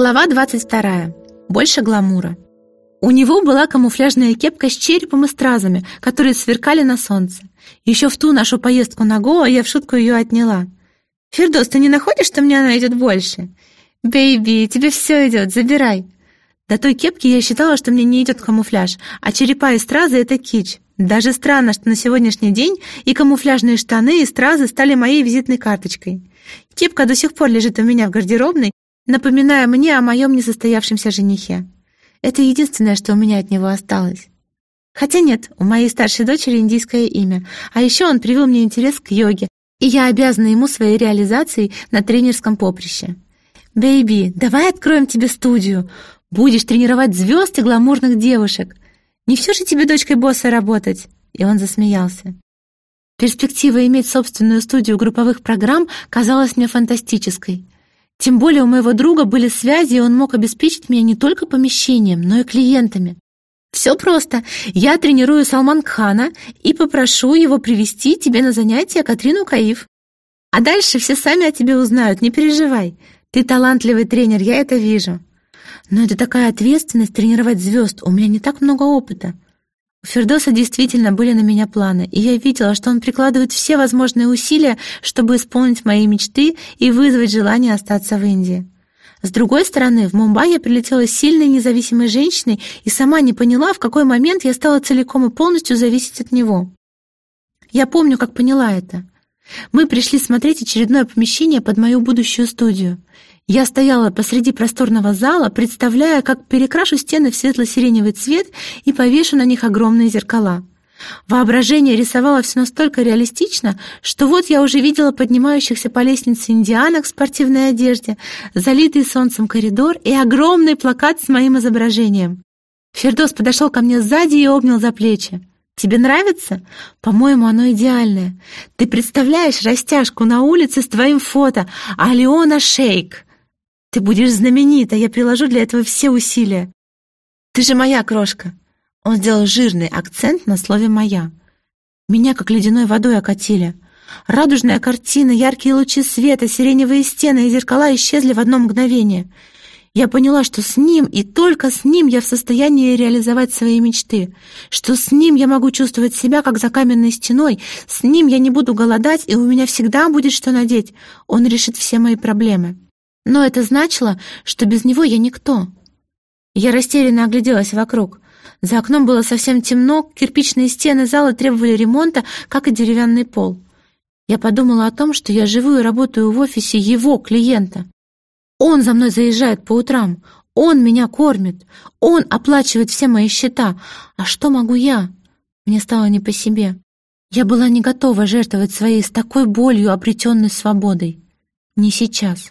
Глава 22. Больше гламура. У него была камуфляжная кепка с черепом и стразами, которые сверкали на солнце. Еще в ту нашу поездку на Гоа я в шутку ее отняла. «Фердос, ты не находишь, что мне она идет больше?» «Бейби, тебе все идет, забирай». До той кепки я считала, что мне не идет камуфляж, а черепа и стразы — это кич. Даже странно, что на сегодняшний день и камуфляжные штаны, и стразы стали моей визитной карточкой. Кепка до сих пор лежит у меня в гардеробной, напоминая мне о моем несостоявшемся женихе. Это единственное, что у меня от него осталось. Хотя нет, у моей старшей дочери индийское имя, а еще он привил мне интерес к йоге, и я обязана ему своей реализацией на тренерском поприще. «Бэйби, давай откроем тебе студию. Будешь тренировать звезд и гламурных девушек. Не все же тебе дочкой босса работать?» И он засмеялся. Перспектива иметь собственную студию групповых программ казалась мне фантастической. Тем более у моего друга были связи, и он мог обеспечить меня не только помещением, но и клиентами. Все просто. Я тренирую Салман Кхана и попрошу его привести тебе на занятия Катрину Каив. А дальше все сами о тебе узнают, не переживай. Ты талантливый тренер, я это вижу. Но это такая ответственность тренировать звезд, у меня не так много опыта. У Фердоса действительно были на меня планы, и я видела, что он прикладывает все возможные усилия, чтобы исполнить мои мечты и вызвать желание остаться в Индии. С другой стороны, в Мумбай я прилетела сильной независимой женщиной и сама не поняла, в какой момент я стала целиком и полностью зависеть от него. Я помню, как поняла это. Мы пришли смотреть очередное помещение под мою будущую студию. Я стояла посреди просторного зала, представляя, как перекрашу стены в светло-сиреневый цвет и повешу на них огромные зеркала. Воображение рисовало все настолько реалистично, что вот я уже видела поднимающихся по лестнице индианок в спортивной одежде, залитый солнцем коридор и огромный плакат с моим изображением. Фердос подошел ко мне сзади и обнял за плечи. «Тебе нравится? По-моему, оно идеальное. Ты представляешь растяжку на улице с твоим фото «Алиона Шейк»?» Ты будешь знаменита, я приложу для этого все усилия. Ты же моя крошка. Он сделал жирный акцент на слове «моя». Меня как ледяной водой окатили. Радужная картина, яркие лучи света, сиреневые стены и зеркала исчезли в одно мгновение. Я поняла, что с ним и только с ним я в состоянии реализовать свои мечты, что с ним я могу чувствовать себя, как за каменной стеной, с ним я не буду голодать, и у меня всегда будет что надеть. Он решит все мои проблемы. Но это значило, что без него я никто. Я растерянно огляделась вокруг. За окном было совсем темно, кирпичные стены зала требовали ремонта, как и деревянный пол. Я подумала о том, что я живу и работаю в офисе его клиента. Он за мной заезжает по утрам, он меня кормит, он оплачивает все мои счета. А что могу я? Мне стало не по себе. Я была не готова жертвовать своей с такой болью обретенной свободой. Не сейчас.